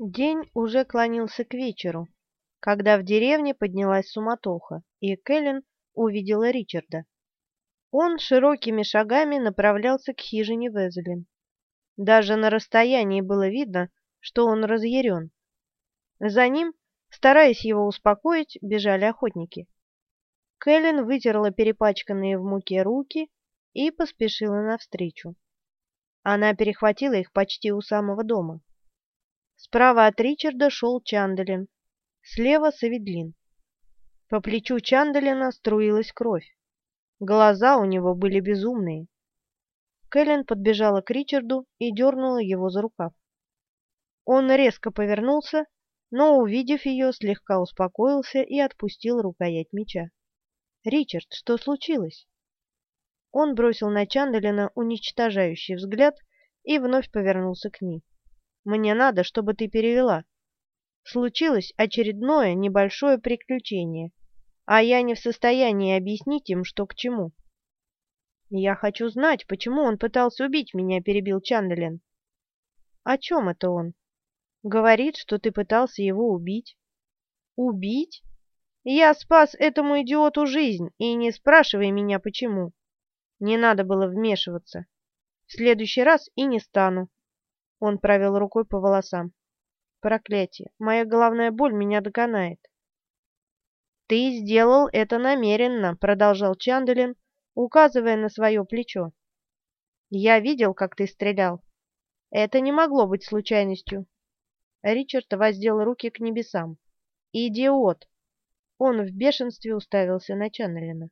День уже клонился к вечеру, когда в деревне поднялась суматоха, и Кэлен увидела Ричарда. Он широкими шагами направлялся к хижине Везелин. Даже на расстоянии было видно, что он разъярен. За ним, стараясь его успокоить, бежали охотники. Кэлен вытерла перепачканные в муке руки и поспешила навстречу. Она перехватила их почти у самого дома. Справа от Ричарда шел Чандалин, слева Саведлин. По плечу Чандалина струилась кровь. Глаза у него были безумные. Кэлен подбежала к Ричарду и дернула его за рукав. Он резко повернулся, но, увидев ее, слегка успокоился и отпустил рукоять меча. «Ричард, что случилось?» Он бросил на Чандалина уничтожающий взгляд и вновь повернулся к ней. Мне надо, чтобы ты перевела. Случилось очередное небольшое приключение, а я не в состоянии объяснить им, что к чему. Я хочу знать, почему он пытался убить меня, перебил Чанделен. О чем это он? Говорит, что ты пытался его убить. Убить? Я спас этому идиоту жизнь, и не спрашивай меня, почему. Не надо было вмешиваться. В следующий раз и не стану. Он провел рукой по волосам. Проклятие! Моя головная боль меня доконает. «Ты сделал это намеренно», — продолжал Чанделин, указывая на свое плечо. «Я видел, как ты стрелял. Это не могло быть случайностью». Ричард воздел руки к небесам. «Идиот!» Он в бешенстве уставился на Чаннелина.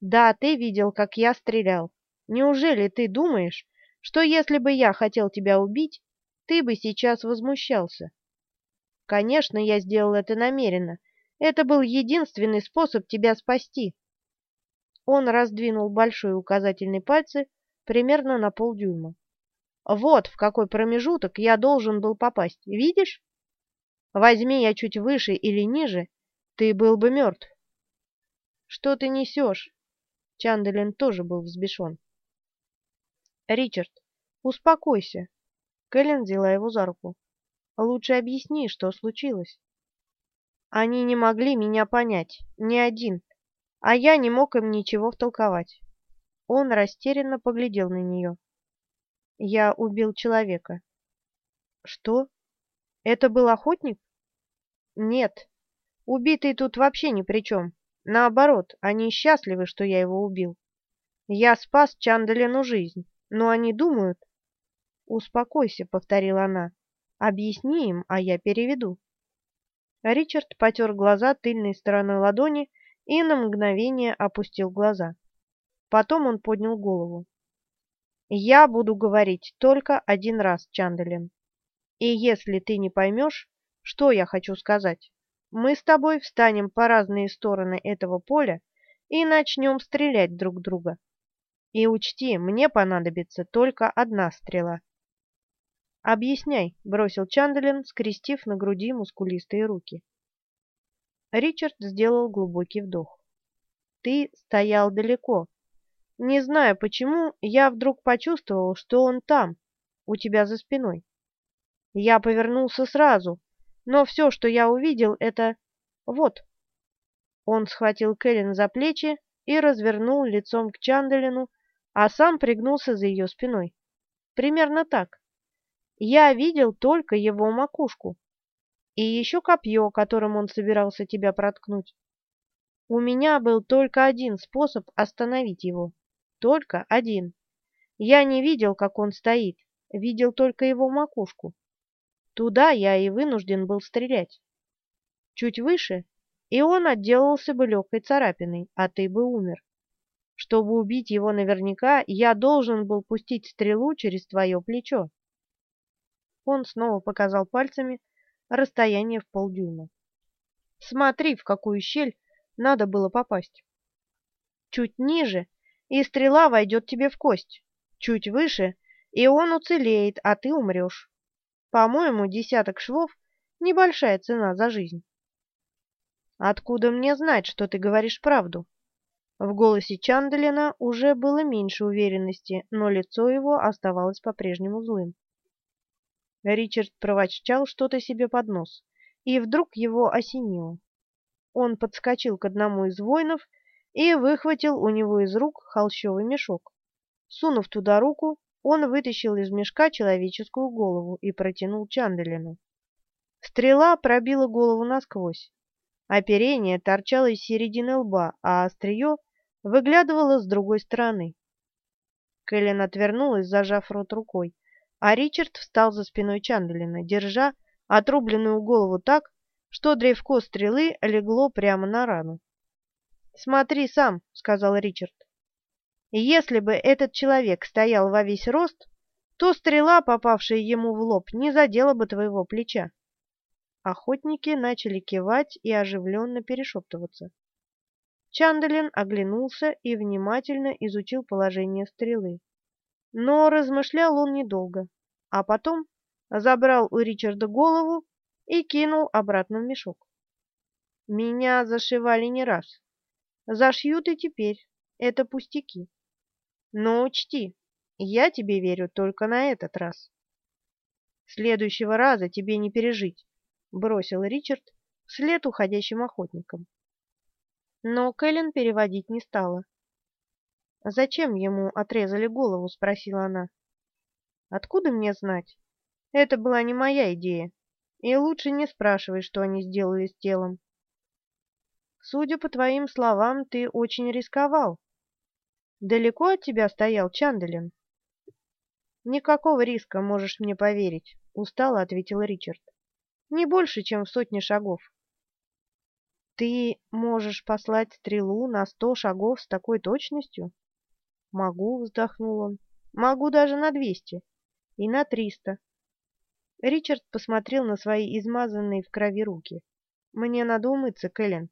«Да, ты видел, как я стрелял. Неужели ты думаешь, что если бы я хотел тебя убить, ты бы сейчас возмущался. Конечно, я сделал это намеренно. Это был единственный способ тебя спасти. Он раздвинул большой указательный пальцы примерно на полдюйма. Вот в какой промежуток я должен был попасть. Видишь? Возьми я чуть выше или ниже, ты был бы мертв. Что ты несешь? Чанделин тоже был взбешен. «Ричард, успокойся!» Кэлен взяла его за руку. «Лучше объясни, что случилось». Они не могли меня понять, ни один, а я не мог им ничего втолковать. Он растерянно поглядел на нее. Я убил человека. Что? Это был охотник? Нет. Убитый тут вообще ни при чем. Наоборот, они счастливы, что я его убил. Я спас Чандалину жизнь. Но они думают... «Успокойся», — повторила она. «Объясни им, а я переведу». Ричард потер глаза тыльной стороной ладони и на мгновение опустил глаза. Потом он поднял голову. «Я буду говорить только один раз, Чанделин. И если ты не поймешь, что я хочу сказать, мы с тобой встанем по разные стороны этого поля и начнем стрелять друг друга. И учти, мне понадобится только одна стрела. «Объясняй», — бросил Чанделин, скрестив на груди мускулистые руки. Ричард сделал глубокий вдох. «Ты стоял далеко. Не знаю почему, я вдруг почувствовал, что он там, у тебя за спиной. Я повернулся сразу, но все, что я увидел, это... вот». Он схватил Кэлен за плечи и развернул лицом к Чанделину, а сам пригнулся за ее спиной. Примерно так. Я видел только его макушку. И еще копье, которым он собирался тебя проткнуть. У меня был только один способ остановить его. Только один. Я не видел, как он стоит, видел только его макушку. Туда я и вынужден был стрелять. Чуть выше, и он отделался бы легкой царапиной, а ты бы умер. Чтобы убить его наверняка, я должен был пустить стрелу через твое плечо. Он снова показал пальцами расстояние в полдюйма. Смотри, в какую щель надо было попасть. Чуть ниже, и стрела войдет тебе в кость. Чуть выше, и он уцелеет, а ты умрешь. По-моему, десяток швов — небольшая цена за жизнь. Откуда мне знать, что ты говоришь правду? В голосе Чанделина уже было меньше уверенности, но лицо его оставалось по-прежнему злым. Ричард проворчал что-то себе под нос, и вдруг его осенило. Он подскочил к одному из воинов и выхватил у него из рук холщовый мешок. Сунув туда руку, он вытащил из мешка человеческую голову и протянул Чанделину. Стрела пробила голову насквозь. Оперение торчало из середины лба, а острие выглядывало с другой стороны. Кэлен отвернулась, зажав рот рукой, а Ричард встал за спиной Чандлина, держа отрубленную голову так, что древко стрелы легло прямо на рану. «Смотри сам», — сказал Ричард. «Если бы этот человек стоял во весь рост, то стрела, попавшая ему в лоб, не задела бы твоего плеча». Охотники начали кивать и оживленно перешептываться. Чандалин оглянулся и внимательно изучил положение стрелы. Но размышлял он недолго, а потом забрал у Ричарда голову и кинул обратно в мешок. Меня зашивали не раз. Зашьют и теперь. Это пустяки. Но учти, я тебе верю только на этот раз. Следующего раза тебе не пережить, бросил Ричард вслед уходящим охотникам. Но Кэлен переводить не стала. «Зачем ему отрезали голову?» — спросила она. «Откуда мне знать? Это была не моя идея. И лучше не спрашивай, что они сделали с телом. Судя по твоим словам, ты очень рисковал. Далеко от тебя стоял Чанделин? Никакого риска, можешь мне поверить, устало ответил Ричард. Не больше, чем в сотне шагов. Ты можешь послать стрелу на сто шагов с такой точностью? Могу, вздохнул он. Могу даже на двести и на триста. Ричард посмотрел на свои измазанные в крови руки. Мне надо умыться, Кэлен.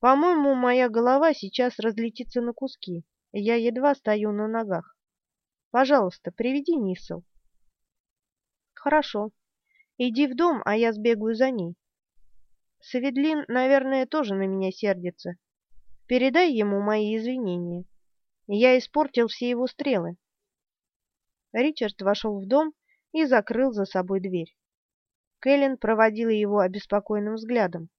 По-моему, моя голова сейчас разлетится на куски. Я едва стою на ногах. Пожалуйста, приведи Нисел. Хорошо. Иди в дом, а я сбегаю за ней. Саведлин, наверное, тоже на меня сердится. Передай ему мои извинения. Я испортил все его стрелы. Ричард вошел в дом и закрыл за собой дверь. Кэлен проводила его обеспокоенным взглядом.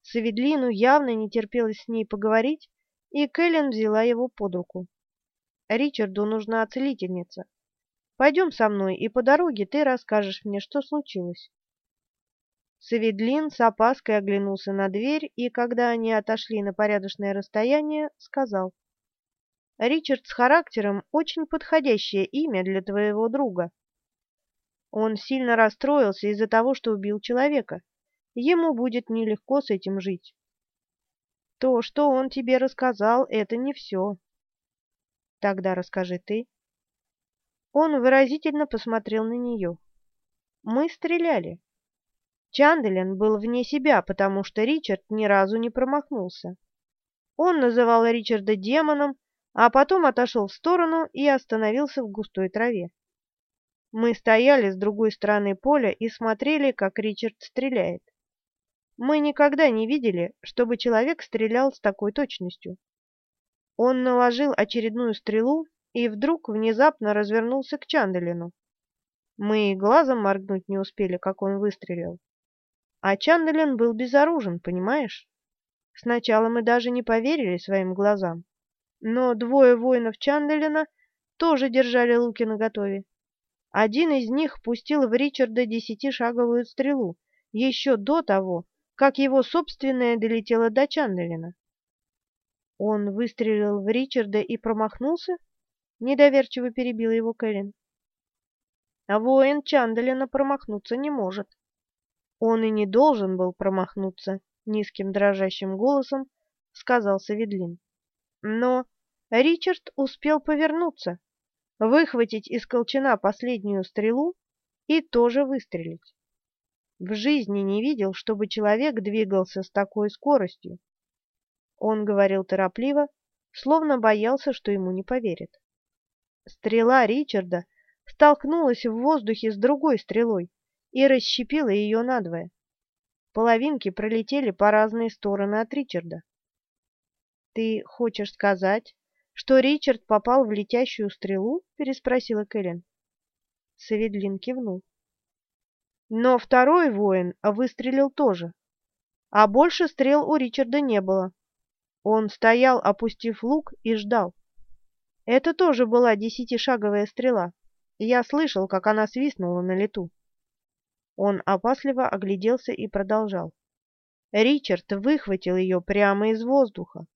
Саведлину явно не терпелось с ней поговорить, и Кэлен взяла его под руку. «Ричарду нужна целительница. Пойдем со мной, и по дороге ты расскажешь мне, что случилось». Саведлин с опаской оглянулся на дверь и, когда они отошли на порядочное расстояние, сказал. «Ричард с характером – очень подходящее имя для твоего друга. Он сильно расстроился из-за того, что убил человека. Ему будет нелегко с этим жить. То, что он тебе рассказал, это не все. Тогда расскажи ты. Он выразительно посмотрел на нее. Мы стреляли. Чанделин был вне себя, потому что Ричард ни разу не промахнулся. Он называл Ричарда демоном, а потом отошел в сторону и остановился в густой траве. Мы стояли с другой стороны поля и смотрели, как Ричард стреляет. Мы никогда не видели, чтобы человек стрелял с такой точностью. Он наложил очередную стрелу и вдруг внезапно развернулся к Чанделину. Мы глазом моргнуть не успели, как он выстрелил. А Чанделин был безоружен, понимаешь? Сначала мы даже не поверили своим глазам. Но двое воинов Чанделина тоже держали луки наготове. Один из них пустил в Ричарда десятишаговую стрелу еще до того, как его собственная долетела до Чанделина. Он выстрелил в Ричарда и промахнулся? Недоверчиво перебила его Кэлен. А воин Чанделина промахнуться не может. Он и не должен был промахнуться, низким дрожащим голосом сказал Саведлин. Но Ричард успел повернуться, выхватить из колчана последнюю стрелу и тоже выстрелить. В жизни не видел, чтобы человек двигался с такой скоростью. Он говорил торопливо, словно боялся, что ему не поверят. Стрела Ричарда столкнулась в воздухе с другой стрелой и расщепила ее надвое. Половинки пролетели по разные стороны от Ричарда. «Ты хочешь сказать, что Ричард попал в летящую стрелу?» — переспросила Кэлен. Саведлин кивнул. Но второй воин выстрелил тоже, а больше стрел у Ричарда не было. Он стоял, опустив лук, и ждал. Это тоже была десятишаговая стрела. Я слышал, как она свистнула на лету. Он опасливо огляделся и продолжал. Ричард выхватил ее прямо из воздуха.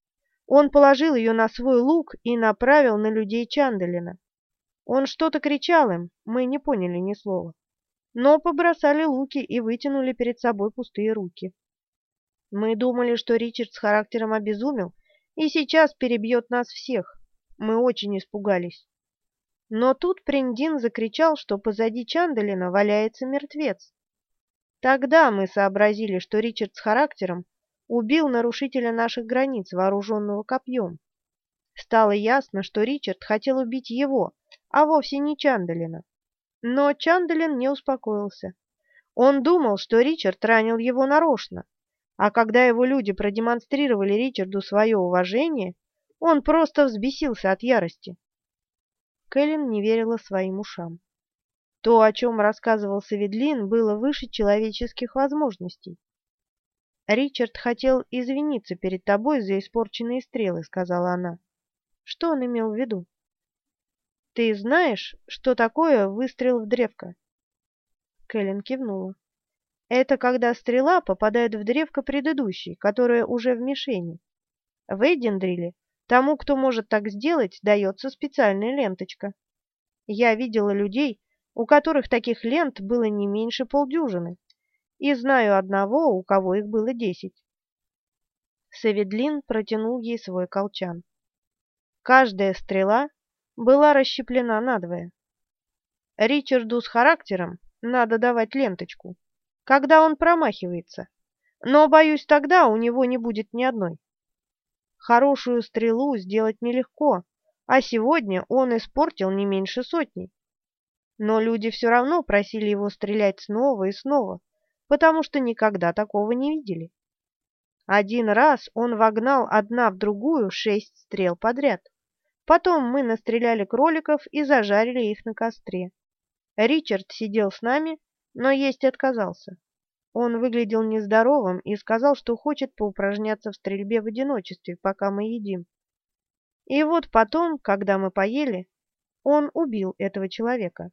Он положил ее на свой лук и направил на людей Чандалина. Он что-то кричал им, мы не поняли ни слова. Но побросали луки и вытянули перед собой пустые руки. Мы думали, что Ричард с характером обезумел и сейчас перебьет нас всех. Мы очень испугались. Но тут Приндин закричал, что позади Чандалина валяется мертвец. Тогда мы сообразили, что Ричард с характером убил нарушителя наших границ, вооруженного копьем. Стало ясно, что Ричард хотел убить его, а вовсе не Чандалина. Но Чандалин не успокоился. Он думал, что Ричард ранил его нарочно, а когда его люди продемонстрировали Ричарду свое уважение, он просто взбесился от ярости. Кэлен не верила своим ушам. То, о чем рассказывал Саведлин, было выше человеческих возможностей. «Ричард хотел извиниться перед тобой за испорченные стрелы», — сказала она. «Что он имел в виду?» «Ты знаешь, что такое выстрел в древко?» Кэлен кивнула. «Это когда стрела попадает в древко предыдущей, которая уже в мишени. В Эйдендриле тому, кто может так сделать, дается специальная ленточка. Я видела людей, у которых таких лент было не меньше полдюжины и знаю одного, у кого их было десять. Саведлин протянул ей свой колчан. Каждая стрела была расщеплена надвое. Ричарду с характером надо давать ленточку, когда он промахивается, но, боюсь, тогда у него не будет ни одной. Хорошую стрелу сделать нелегко, а сегодня он испортил не меньше сотни. Но люди все равно просили его стрелять снова и снова, потому что никогда такого не видели. Один раз он вогнал одна в другую шесть стрел подряд. Потом мы настреляли кроликов и зажарили их на костре. Ричард сидел с нами, но есть отказался. Он выглядел нездоровым и сказал, что хочет поупражняться в стрельбе в одиночестве, пока мы едим. И вот потом, когда мы поели, он убил этого человека.